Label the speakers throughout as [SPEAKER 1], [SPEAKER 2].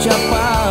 [SPEAKER 1] Chờ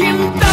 [SPEAKER 1] Jim.